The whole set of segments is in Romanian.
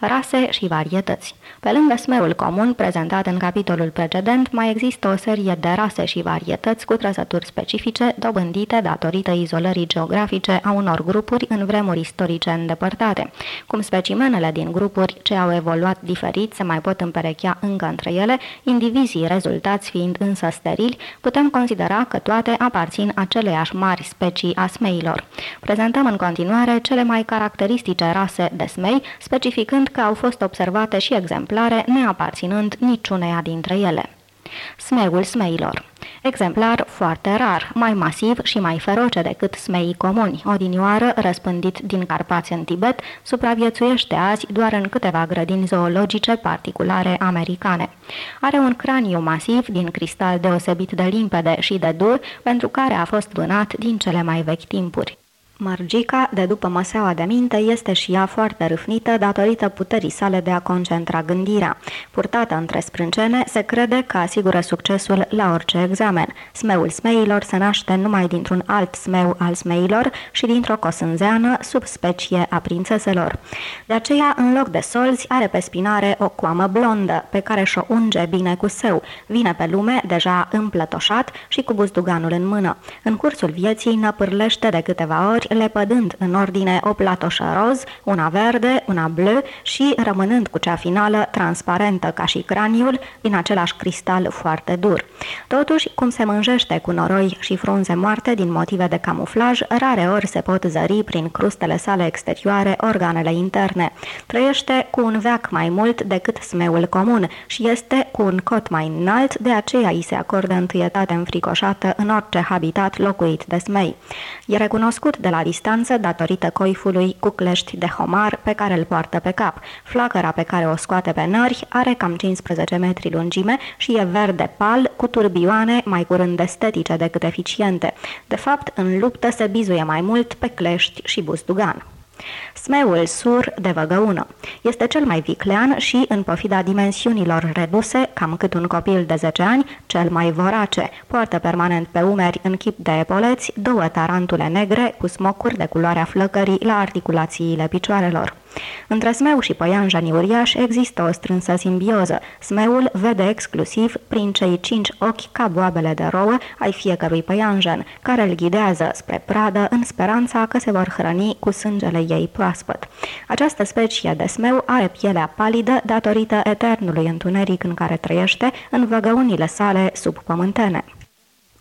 Rase și varietăți. Pe lângă smeul comun prezentat în capitolul precedent, mai există o serie de rase și varietăți cu trăsături specifice, dobândite datorită izolării geografice a unor grupuri în vremuri istorice îndepărtate. Cum specimenele din grupuri ce au evoluat diferit se mai pot împerechea încă între ele, indivizii rezultați fiind însă sterili, putem considera că toate aparțin aceleiași mari specii a smeilor. Prezentăm în continuare cele mai caracteristice rase de smei, specificând că au fost observate și exemplare neaparținând niciuneia dintre ele. Smeul smeilor Exemplar foarte rar, mai masiv și mai feroce decât smeii comuni. Odinioară, răspândit din Carpați în Tibet, supraviețuiește azi doar în câteva grădini zoologice particulare americane. Are un craniu masiv din cristal deosebit de limpede și de dur, pentru care a fost vânat din cele mai vechi timpuri. Margica, de după măseaua de minte, este și ea foarte râfnită datorită puterii sale de a concentra gândirea. Purtată între sprâncene, se crede că asigură succesul la orice examen. Smeul smeilor se naște numai dintr-un alt smeu al smeilor și dintr-o cosânzeană, subspecie a prințeselor. De aceea, în loc de solzi, are pe spinare o coamă blondă, pe care și-o unge bine cu seu. Vine pe lume deja împlătoșat și cu buzduganul în mână. În cursul vieții năpârlește de câteva ori lepădând în ordine o platoșă roz, una verde, una bleu și rămânând cu cea finală transparentă ca și craniul, din același cristal foarte dur. Totuși, cum se mânjește cu noroi și frunze moarte din motive de camuflaj, rare ori se pot zări prin crustele sale exterioare organele interne. Trăiește cu un veac mai mult decât smeul comun și este cu un cot mai înalt, de aceea îi se acordă întâietate înfricoșată în orice habitat locuit de smei. E recunoscut de la distanță datorită coifului cu clești de homar pe care îl poartă pe cap. Flacăra pe care o scoate pe nări are cam 15 metri lungime și e verde pal cu turbioane mai curând estetice decât eficiente. De fapt, în luptă se bizuie mai mult pe clești și buzdugan. Smeul sur de văgăună este cel mai viclean și, în pofida dimensiunilor reduse, cam cât un copil de 10 ani, cel mai vorace. Poartă permanent pe umeri, în chip de epoleți, două tarantule negre cu smocuri de culoarea flăcării la articulațiile picioarelor. Între smeu și păianjanii uriași există o strânsă simbioză. Smeul vede exclusiv prin cei cinci ochi ca boabele de rouă ai fiecărui păianjen, care îl ghidează spre pradă în speranța că se vor hrăni cu sângele ei proaspăt. Această specie de smeu are pielea palidă datorită eternului întuneric în care trăiește în văgăunile sale subpământene.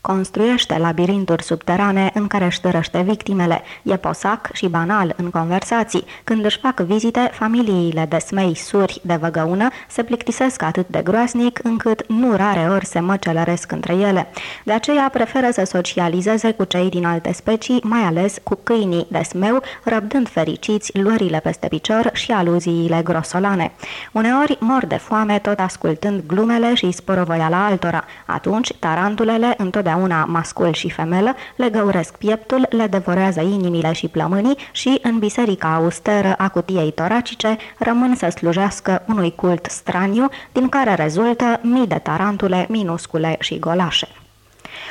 Construiește labirinturi subterane în care își tărăște victimele. E posac și banal în conversații. Când își fac vizite, familiile de smei suri de văgăună se plictisesc atât de groasnic încât nu rare ori se măcelăresc între ele. De aceea preferă să socializeze cu cei din alte specii, mai ales cu câinii de smeu, răbdând fericiți luările peste picior și aluziile grosolane. Uneori mor de foame tot ascultând glumele și la altora. Atunci, tarantulele întotdeauna întotdeauna mascul și femelă, le găuresc pieptul, le devorează inimile și plămânii și, în biserica austeră a cutiei toracice, rămân să slujească unui cult straniu, din care rezultă mii de tarantule minuscule și golașe.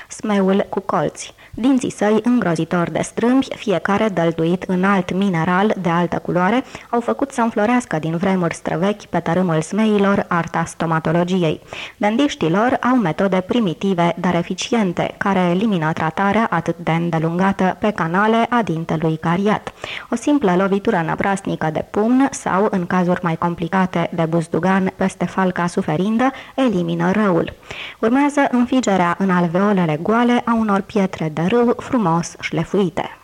Smeul cu colți Dinții săi, îngrozitor de strâmbi, fiecare dăltuit în alt mineral de altă culoare, au făcut să înflorească din vremuri străvechi pe tărâmul smeilor arta stomatologiei. Dendiștilor au metode primitive, dar eficiente, care elimină tratarea atât de îndelungată pe canale a dintelui cariat. O simplă lovitură năprasnică de pumn sau, în cazuri mai complicate, de buzdugan peste falca suferindă, elimină răul. Urmează înfigerea în alveolele goale a unor pietre de râu frumos șlefuite.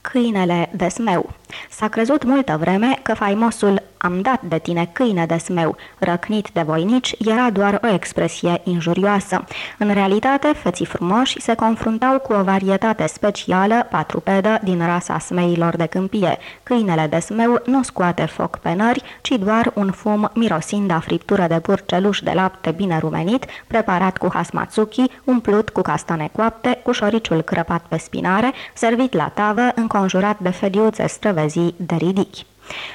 Câinele de smeu S-a crezut multă vreme că faimosul am dat de tine câine de smeu, răcnit de voinici, era doar o expresie injurioasă. În realitate, feții frumoși se confruntau cu o varietate specială, patrupedă, din rasa smeilor de câmpie. Câinele de smeu nu scoate foc pe nări, ci doar un fum mirosind a friptură de purceluș de lapte bine rumenit, preparat cu hasmatsuki, umplut cu castane coapte, cu șoriciul crăpat pe spinare, servit la tavă, înconjurat de fediuțe străvezii de ridichi.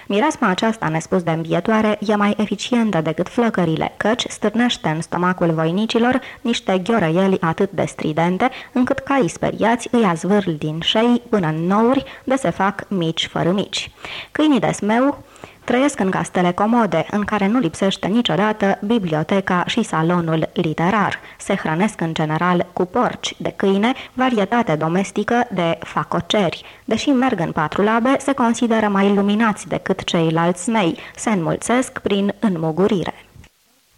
Mirasma aceasta nespus de îmbietoare e mai eficientă decât flăcările, căci stârnește în stomacul voinicilor niște ghiorăieli atât de stridente, încât caii speriați îi azvârl din șei până în nouri de se fac mici fără mici. Câinii de smeu Trăiesc în castele comode, în care nu lipsește niciodată biblioteca și salonul literar. Se hrănesc în general cu porci de câine, varietate domestică de facoceri. Deși merg în patru labe, se consideră mai luminați decât ceilalți smei. Se înmulțesc prin înmugurire.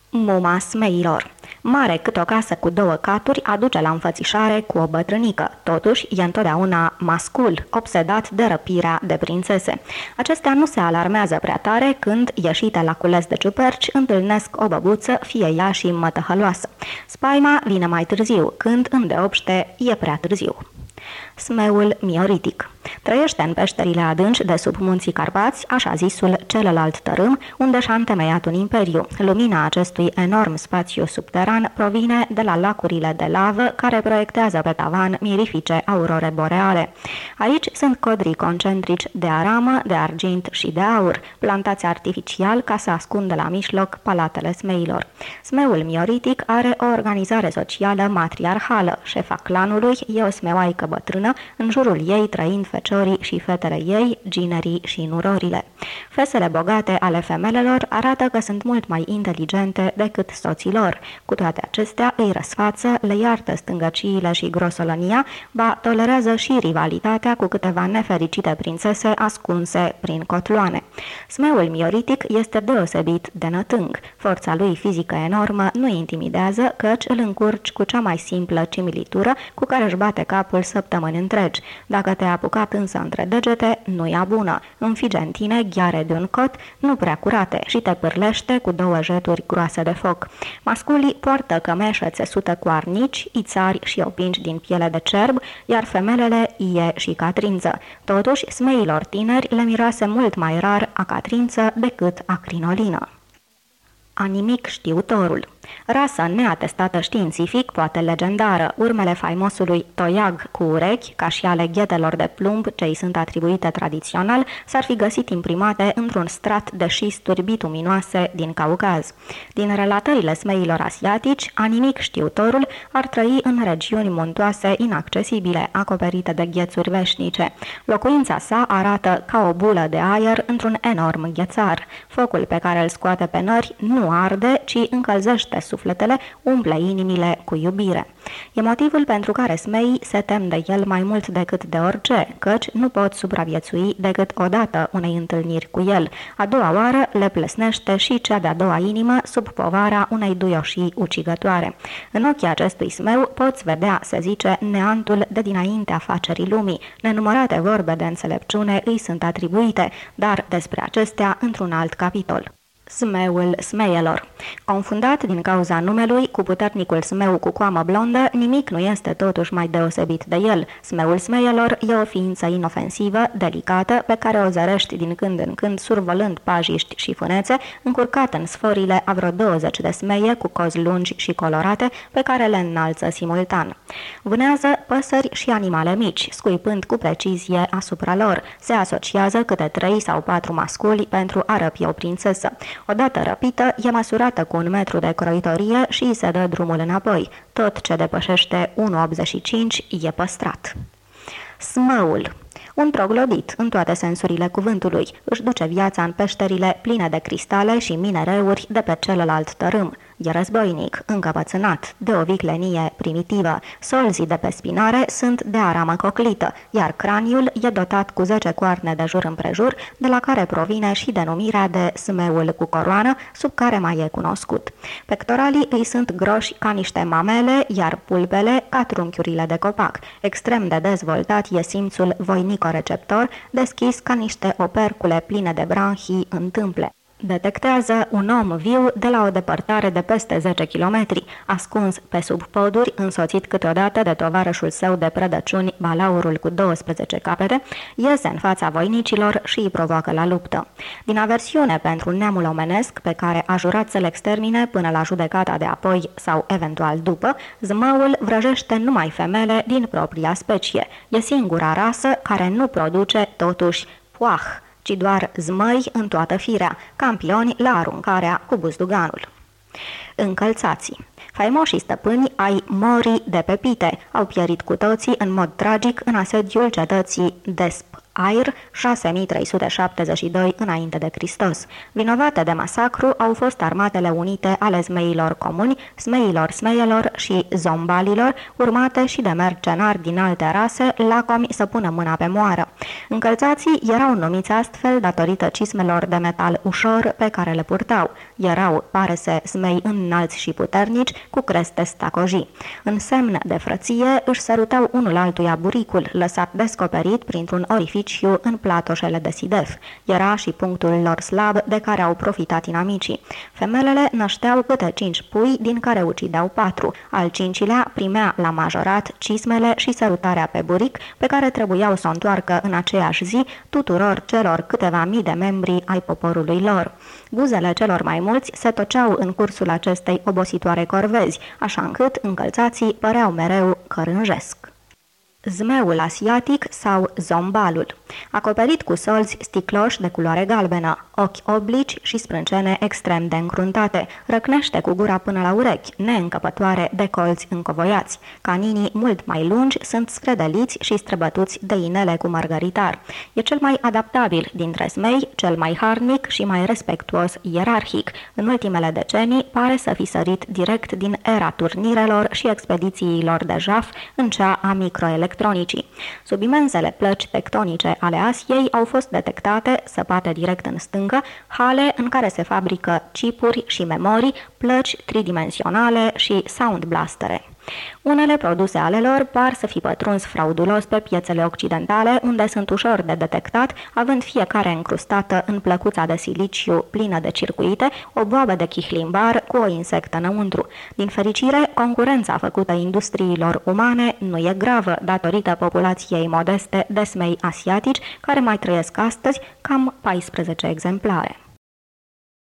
Muma smeilor Mare cât o casă cu două caturi aduce la înfățișare cu o bătrânică. Totuși, e întotdeauna mascul, obsedat de răpirea de prințese. Acestea nu se alarmează prea tare când, ieșite la cules de ciuperci, întâlnesc o băbuță, fie ea și mătăhăloasă. Spaima vine mai târziu, când, îndeopște, e prea târziu. Smeul mioritic Trăiește în peșterile adânci de sub munții Carpați, așa zisul celălalt tărâm, unde și-a întemeiat un imperiu. Lumina acestui enorm spațiu subteran provine de la lacurile de lavă care proiectează pe tavan mirifice aurore boreale. Aici sunt codrii concentrici de aramă, de argint și de aur, plantați artificial ca să ascundă la mijloc palatele smeilor. Smeul mioritic are o organizare socială matriarhală. Șefa clanului e o smeoaică bătrână, în jurul ei trăind feciorii și fetele ei, ginerii și nurorile. Fesele bogate ale femelelor arată că sunt mult mai inteligente decât soților. Cu toate acestea, îi răsfață, le iartă stângăciile și grosolănia, ba tolerează și rivalitatea cu câteva nefericite prințese ascunse prin cotloane. Smeul mioritic este deosebit de nătâng. Forța lui fizică enormă nu intimidează, căci îl încurci cu cea mai simplă cimilitură cu care își bate capul săptămâni întregi. Dacă te-a apucat însă între degete, nu e bună. Înfige în tine ghiare de un cot, nu prea curate, și te pârlește cu două jeturi groase de foc. Masculii poartă cămeșă țesută cu arnici, ițari și opinci din piele de cerb, iar femelele ie și catrință. Totuși, smeilor tineri le miroase mult mai rar a catrință decât a crinolină. A nimic știutorul. Rasa neatestată științific, poate legendară, urmele faimosului toiag cu urechi, ca și ale ghetelor de plumb ce îi sunt atribuite tradițional, s-ar fi găsit imprimate într-un strat de șisturi bituminoase din Caucaz. Din relatările smeilor asiatici, animic știutorul ar trăi în regiuni muntoase inaccesibile, acoperite de ghețuri veșnice. Locuința sa arată ca o bulă de aer într-un enorm ghețar. Focul pe care îl scoate pe nări nu arde, ci încălzește umple sufletele, umple inimile cu iubire. E motivul pentru care smeii se tem de el mai mult decât de orice, căci nu pot supraviețui decât odată unei întâlniri cu el. A doua oară le plesnește și cea de-a doua inimă sub povara unei duioșii ucigătoare. În ochii acestui smeu poți vedea, se zice, neantul de dinaintea facerii lumii. Nenumărate vorbe de înțelepciune îi sunt atribuite, dar despre acestea într-un alt capitol. Smeul smeielor. Confundat din cauza numelui cu puternicul smeu cu coamă blondă, nimic nu este totuși mai deosebit de el. Smeul smeielor e o ființă inofensivă, delicată, pe care o zărești din când în când survolând pajiști și fânețe, încurcat în sforile a vreo 20 de smeie cu cozi lungi și colorate, pe care le înalță simultan. Vânează păsări și animale mici, scuipând cu precizie asupra lor. Se asociază câte trei sau patru masculi pentru a răpi o prințesă. Odată răpită, e măsurată cu un metru de croitorie și îi se dă drumul înapoi. Tot ce depășește 1,85 e păstrat. Smăul un troglodit, în toate sensurile cuvântului, își duce viața în peșterile pline de cristale și minereuri de pe celălalt tărâm. E războinic, încăpățânat, de o viclenie primitivă. Solzii de pe spinare sunt de aramă coclită, iar craniul e dotat cu 10 coarne de jur împrejur, de la care provine și denumirea de smeul cu coroană, sub care mai e cunoscut. Pectoralii îi sunt groși ca niște mamele, iar pulpele ca trunchiurile de copac. Extrem de dezvoltat e simțul voinico-receptor, deschis ca niște opercule pline de branhii în tâmple. Detectează un om viu de la o depărtare de peste 10 kilometri, ascuns pe sub poduri, însoțit câteodată de tovarășul său de prădăciuni, balaurul cu 12 capete, iese în fața voinicilor și îi provoacă la luptă. Din aversiune pentru neamul omenesc, pe care a jurat să-l extermine până la judecata de apoi sau eventual după, zmăul vrăjește numai femele din propria specie. E singura rasă care nu produce, totuși, poah, ci doar zmăi în toată firea, campioni la aruncarea cu buzduganul. Încălțații Faimoșii stăpâni ai morii de pe pite au pierit cu toții în mod tragic în asediul cetății Desp Air, 6372 înainte de Hristos. Vinovate de masacru au fost armatele unite ale zmeilor comuni, smeilor smeielor și zombalilor, urmate și de mercenari din alte rase, lacomi să pună mâna pe moară. Încălțații erau numiți astfel datorită cismelor de metal ușor pe care le purtau. Erau, pare se, smei înalți și puternici, cu creste stacojii. În semn de frăție își sărutau unul altuia buricul, lăsat descoperit printr-un orificiu în platoșele de sidef. Era și punctul lor slab de care au profitat inamicii. Femelele nășteau câte cinci pui, din care ucideau patru. Al cincilea primea la majorat cismele și sărutarea pe buric, pe care trebuiau să o întoarcă în aceeași zi tuturor celor câteva mii de membri ai poporului lor. Buzele celor mai mulți se toceau în cursul acestei obositoare corvezi, așa încât încălțații păreau mereu că rânjesc zmeul asiatic sau zombalul, acoperit cu solzi sticloși de culoare galbenă, ochi oblici și sprâncene extrem de încruntate, răcnește cu gura până la urechi, neîncăpătoare de colți încovoiați. Caninii mult mai lungi sunt scredeliți și străbătuți de inele cu margaritar. E cel mai adaptabil dintre smei, cel mai harnic și mai respectuos ierarhic. În ultimele decenii pare să fi sărit direct din era turnirelor și expedițiilor de jaf în cea a microelectronicii electronicii. Sub imensele plăci tectonice ale Asiei au fost detectate, săpate direct în stâncă, hale în care se fabrică chipuri și memorii, plăci tridimensionale și sound blastere. Unele produse ale lor par să fi pătruns fraudulos pe piețele occidentale, unde sunt ușor de detectat, având fiecare încrustată în plăcuța de siliciu plină de circuite, o boabă de chihlimbar cu o insectă înăuntru. Din fericire, concurența făcută industriilor umane nu e gravă, datorită populației modeste de smei asiatici, care mai trăiesc astăzi cam 14 exemplare.